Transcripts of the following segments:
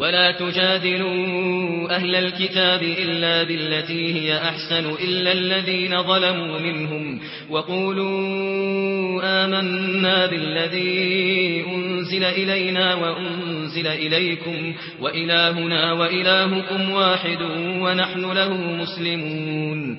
ولا تجادلوا أهل الكتاب إلا بالتي هي أحسن إلا الذين ظلموا منهم وقولوا آمنا بالذي أنزل إلينا وأنزل إليكم وإلهنا وإلهكم واحد ونحن له مسلمون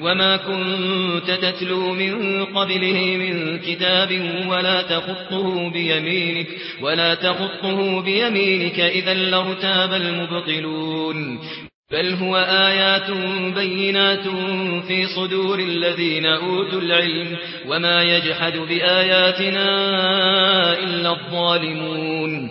وما كنت تتلو من قبله من كتاب ولا تخطه بيمينك ولا تخطه بيمينك اذا لارتاب المبطلون بل هو آيات بينات في صدور الذين أوتوا العلم وما يجحد بآياتنا إلا الظالمون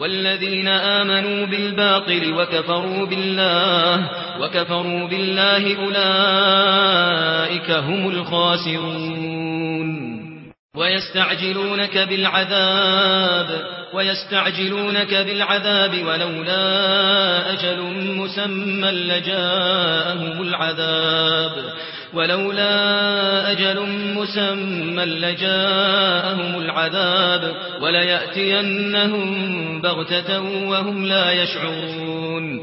والذين آمنوا بالباطل وكفروا بالله وكفروا بالله أولئك هم الخاسرون. ويستعجلونك بالعذاب ويستعجلونك بالعذاب ولولا أجل مسمى لجاءهم العذاب. ولولا أجل مسمى لجاءهم العذاب. ولا ياتينهم بغتة وهم لا يشعرون.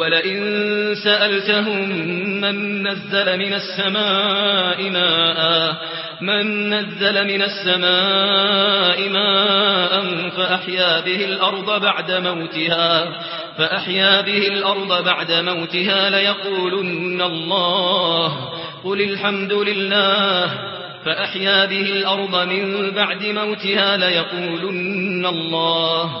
ولئن سألتهم من نزل من السماء ماء من نزل من السماء ماء فأحيا به الأرض بعد موتها فأحيا به الأرض بعد موتها ليقولن الله قل الحمد لله فأحيا به الأرض من بعد موتها ليقولن الله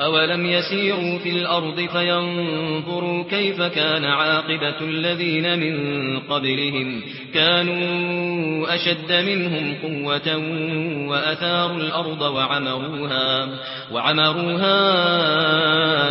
أولم يسيروا في الأرض فينظروا كيف كان عاقبة الذين من قبلهم كانوا أشد منهم قوة وأثاروا الأرض وعمروها, وعمروها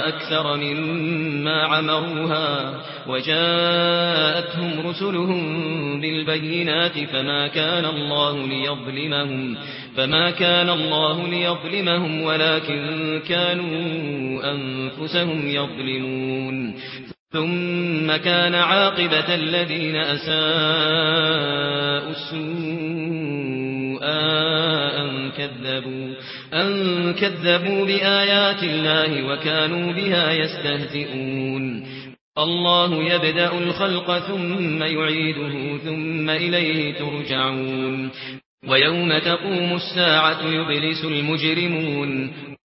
أكثر مما عمروها وجاءتهم رسلهم بالبينات فما كان الله ليظلمهم فما كان الله ليظلمهم ولكن كانوا كانوا أنفسهم يظلمون. ثم كان عاقبة الذين أساءوا السوء أن كذبوا, أن كذبوا بآيات الله وكانوا بها يستهزئون. الله يبدأ الخلق ثم يعيده ثم إليه ترجعون. ويوم تقوم الساعة يبلس المجرمون.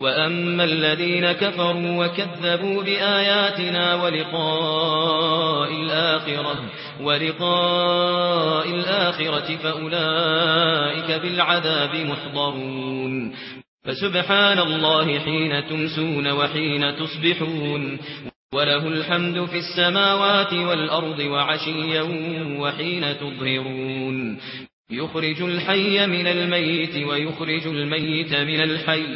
وأما الذين كفروا وكذبوا بآياتنا ولقاء الآخرة ولقاء الآخرة فأولئك بالعذاب محضرون. فسبحان الله حين تمسون وحين تصبحون. وله الحمد في السماوات والأرض وعشيا وحين تظهرون. يخرج الحي من الميت ويخرج الميت من الحي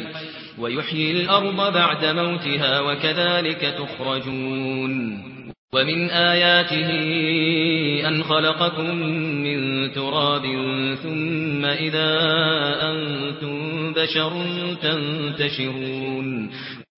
ويحيي الأرض بعد موتها وكذلك تخرجون. ومن آياته أن خلقكم من تراب ثم إذا أنتم بشر تنتشرون.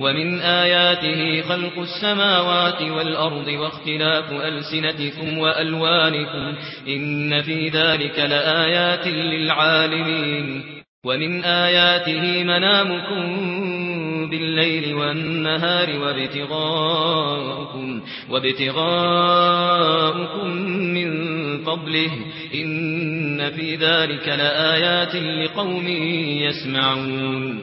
ومن آياته خلق السماوات والأرض واختلاف ألسنتكم وألوانكم إن في ذلك لآيات للعالمين ومن آياته منامكم بالليل والنهار وَابْتِغَاؤُكُمْ وَابْتِغَاؤُكُمْ من فضله إن في ذلك لآيات لقوم يسمعون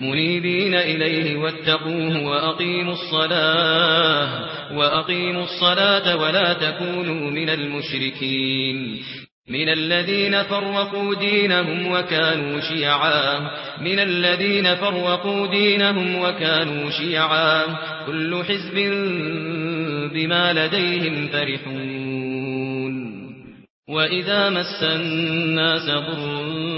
منيبين إليه واتقوه وأقيموا الصلاة وأقيموا الصلاة ولا تكونوا من المشركين. من الذين فرقوا دينهم وكانوا شيعا. من الذين فرقوا دينهم وكانوا شيعا. كل حزب بما لديهم فرحون. وإذا مس الناس ضر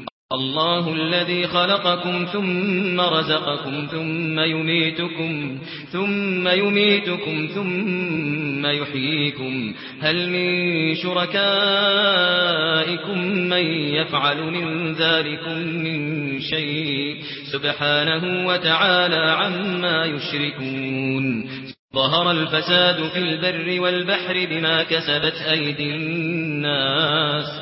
الله الذي خلقكم ثم رزقكم ثم يميتكم ثم يميتكم ثم يحييكم هل من شركائكم من يفعل من ذلك من شيء سبحانه وتعالى عما يشركون ظهر الفساد في البر والبحر بما كسبت أيدي الناس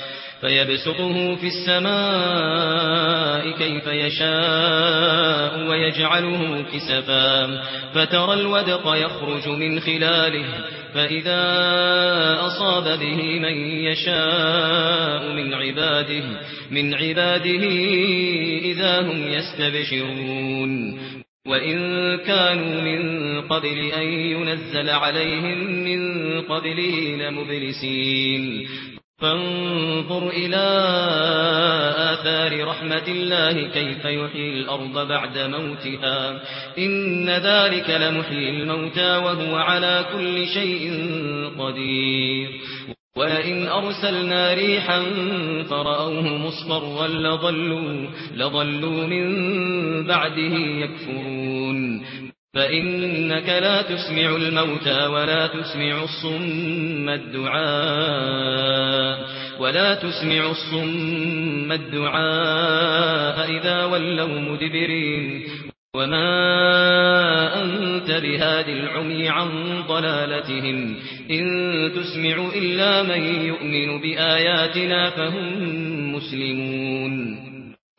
فيبسطه في السماء كيف يشاء ويجعله كسفا فترى الودق يخرج من خلاله فإذا أصاب به من يشاء من عباده من عباده إذا هم يستبشرون وَإِن كَانُوا مِن قَبْلِ أَن يُنَزَّلَ عَلَيْهِم مِّن قَبْلِهِ لَمُبْلِسِينَ فانظر إلى آثار رحمة الله كيف يحيي الأرض بعد موتها. إن ذلك لمحيي الموتى وهو على كل شيء قدير. وَإِنْ أَرْسَلْنَا رِيحًا فَرَأَوْهُ مُصْفَرًّا لَظَلُّوا لَظَلُّوا مِنْ بَعْدِهِ يَكْفُرُونَ. فإنك لا تسمع الموتى ولا تسمع الصم الدعاء ولا تسمع الصم الدعاء إذا ولوا مدبرين وما أنت بِهَادِ العمي عن ضلالتهم إن تسمع إلا من يؤمن بآياتنا فهم مسلمون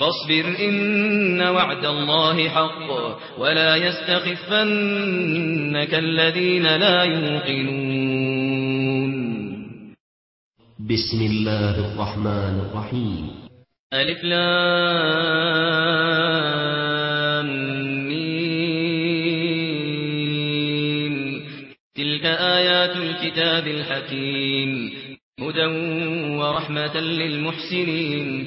فاصبر إن وعد الله حق ولا يستخفنك الذين لا يوقنون. بسم الله الرحمن الرحيم. ألف لامين تلك آيات الكتاب الحكيم. هدى ورحمة للمحسنين.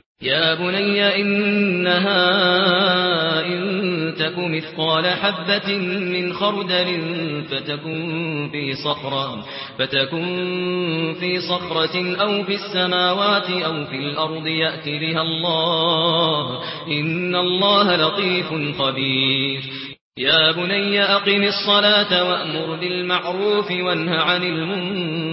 يا بني إنها إن تك مثقال حبة من خردل فتكن في صخرة فتكون في صخرة أو في السماوات أو في الأرض يأتي بها الله. إن الله لطيف خبير. يا بني أقم الصلاة وأمر بالمعروف وانه عن المنكر.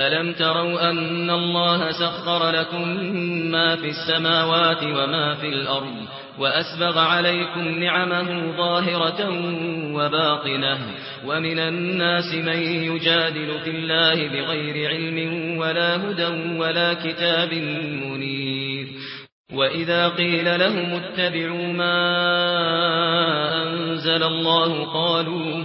ألم تروا أن الله سخر لكم ما في السماوات وما في الأرض وأسبغ عليكم نعمه ظاهرة وباطنة ومن الناس من يجادل في الله بغير علم ولا هدى ولا كتاب منير وإذا قيل لهم اتبعوا ما أنزل الله قالوا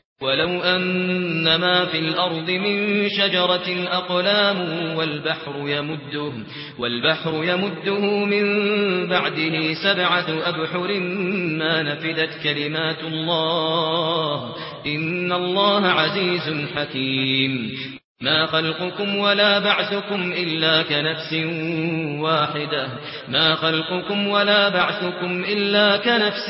ولو أن ما في الأرض من شجرة أقلام والبحر يمده, والبحر يمده من بعده سبعة أبحر ما نفدت كلمات الله إن الله عزيز حكيم. ما خلقكم ولا بعثكم إلا كنفس واحدة. ما خلقكم ولا بعثكم إلا كنفس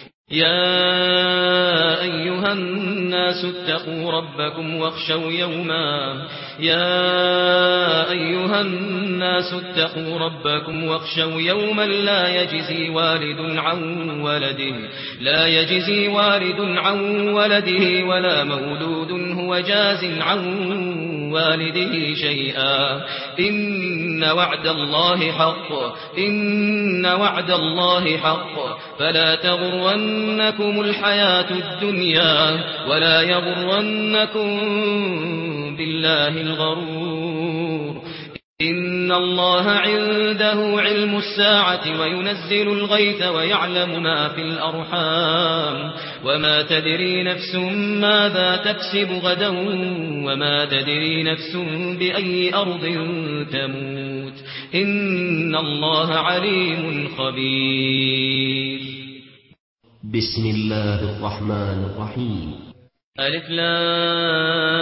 يا أيها الناس اتقوا ربكم واخشوا يوما. يا أيها الناس اتقوا ربكم واخشوا يوما لا يجزي والد عن ولده. لا يجزي والد عن ولده ولا مولود هو جاز عن والده شيئا. إن وعد الله حق. إن وعد الله حق. فلا تغرنكم الحياة الدنيا ولا يغرنكم بالله الغرور. ان الله عنده علم الساعة وينزل الغيث ويعلم ما في الارحام وما تدري نفس ماذا تكسب غدا وما تدري نفس باي ارض تموت ان الله عليم خبير بسم الله الرحمن الرحيم. ألف لام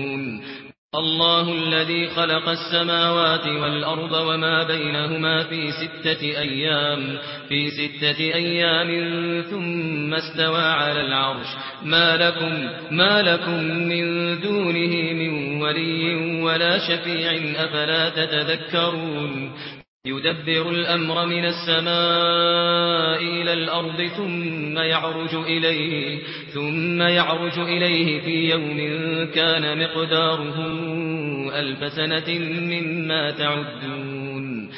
الله الذي خلق السماوات والأرض وما بينهما في ستة أيام في ستة أيام ثم استوى على العرش. ما لكم ما لكم من دونه من ولي ولا شفيع أفلا تتذكرون؟ يدبر الأمر من السماء إلى الأرض ثم يعرج إليه ثم يعرج إليه في يوم كان مقداره ألف سنة مما تعدون.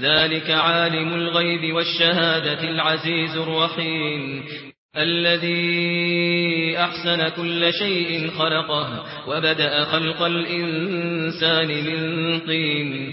ذلك عالم الغيب والشهادة العزيز الرحيم. الذي أحسن كل شيء خلقه وبدأ خلق الإنسان من طين.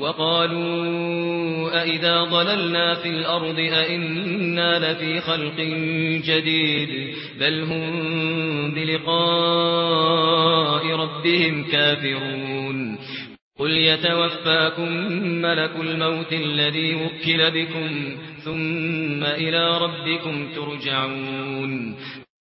وقالوا أَإِذَا ضللنا في الأرض أئنا لفي خلق جديد بل هم بلقاء ربهم كافرون قل يتوفاكم ملك الموت الذي وكل بكم ثم إلى ربكم ترجعون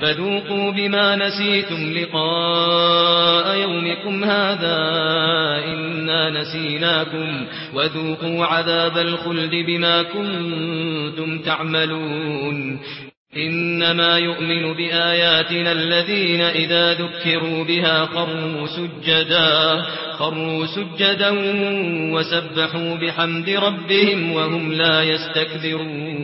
فذوقوا بما نسيتم لقاء يومكم هذا إنا نسيناكم وذوقوا عذاب الخلد بما كنتم تعملون إنما يؤمن بآياتنا الذين إذا ذكروا بها قروا سجدا, قروا سجدا وسبحوا بحمد ربهم وهم لا يستكبرون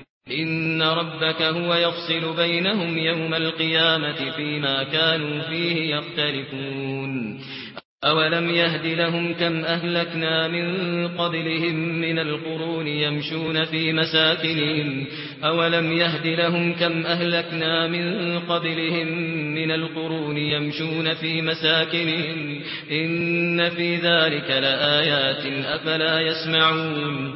إن ربك هو يفصل بينهم يوم القيامة فيما كانوا فيه يختلفون. أولم يهد لهم كم أهلكنا من قبلهم من القرون يمشون في مساكنهم؟ أولم يهد لهم كم أهلكنا من قبلهم من القرون يمشون في مساكنهم؟ إن في ذلك لآيات أفلا يسمعون.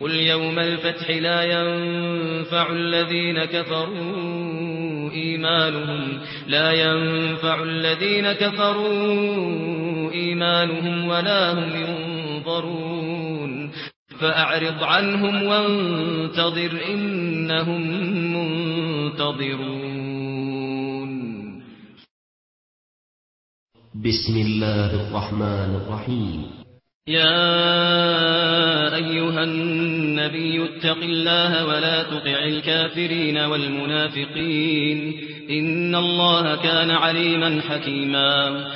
قل يوم الفتح لا ينفع الذين كفروا ايمانهم لا ينفع الذين كفروا ايمانهم ولا هم ينظرون فاعرض عنهم وانتظر انهم منتظرون بسم الله الرحمن الرحيم يا أيها النبي اتق الله ولا تطع الكافرين والمنافقين إن الله كان عليما حكيما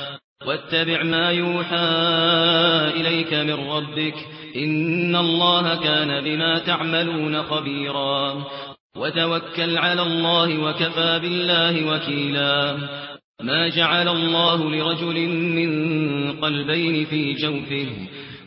واتبع ما يوحى إليك من ربك إن الله كان بما تعملون خبيرا وتوكل على الله وكفى بالله وكيلا ما جعل الله لرجل من قلبين في جوفه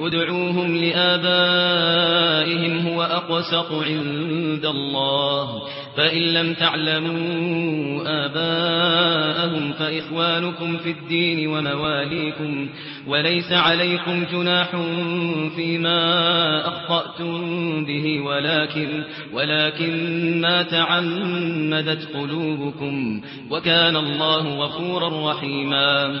ادعوهم لآبائهم هو أقسق عند الله. فإن لم تعلموا آباءهم فإخوانكم في الدين ومواليكم وليس عليكم جناح فيما أخطأتم به ولكن, ولكن ما تعمدت قلوبكم. وكان الله غفورا رحيما.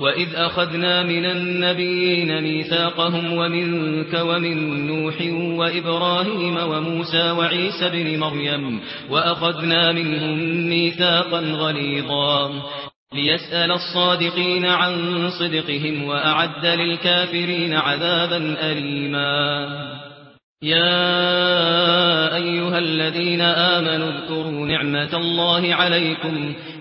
وَإِذْ أَخَذْنَا مِنَ النَّبِيِّينَ مِيثَاقَهُمْ وَمِنْكَ وَمِنْ نُوحٍ وَإِبْرَاهِيمَ وَمُوسَى وَعِيسَى ابْنِ مَرْيَمَ وَأَخَذْنَا مِنْهُمْ مِيثَاقًا غَلِيظًا لِيَسْأَلَ الصَّادِقِينَ عَنْ صِدْقِهِمْ وَأَعَدَّ لِلْكَافِرِينَ عَذَابًا أَلِيمًا يَا أَيُّهَا الَّذِينَ آمَنُوا اذْكُرُوا نِعْمَةَ اللَّهِ عَلَيْكُمْ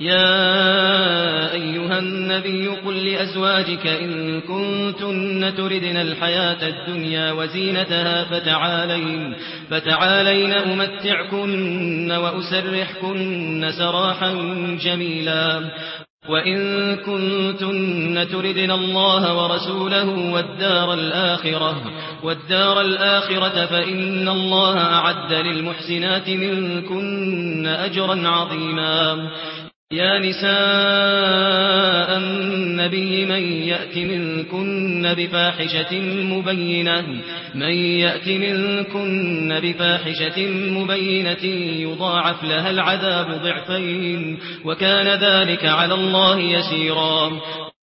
يا أيها النبي قل لأزواجك إن كنتن تردن الحياة الدنيا وزينتها فتعالين فتعالين أمتعكن وأسرحكن سراحا جميلا وَإِن كُنتُنَّ تُرِدْنَ اللَّهَ وَرَسُولَهُ وَالدَّارَ الْآخِرَةَ وَالدَّارَ الْآخِرَةَ فَإِنَّ اللَّهَ أَعَدَّ لِلْمُحْسِنَاتِ مِنكُنَّ أَجْرًا عَظِيمًا يا نساء النبي من يأتي منكن بفاحشة مبينة من يأتي منكن بفاحشة مبينة يضاعف لها العذاب ضعفين وكان ذلك على الله يسيرا.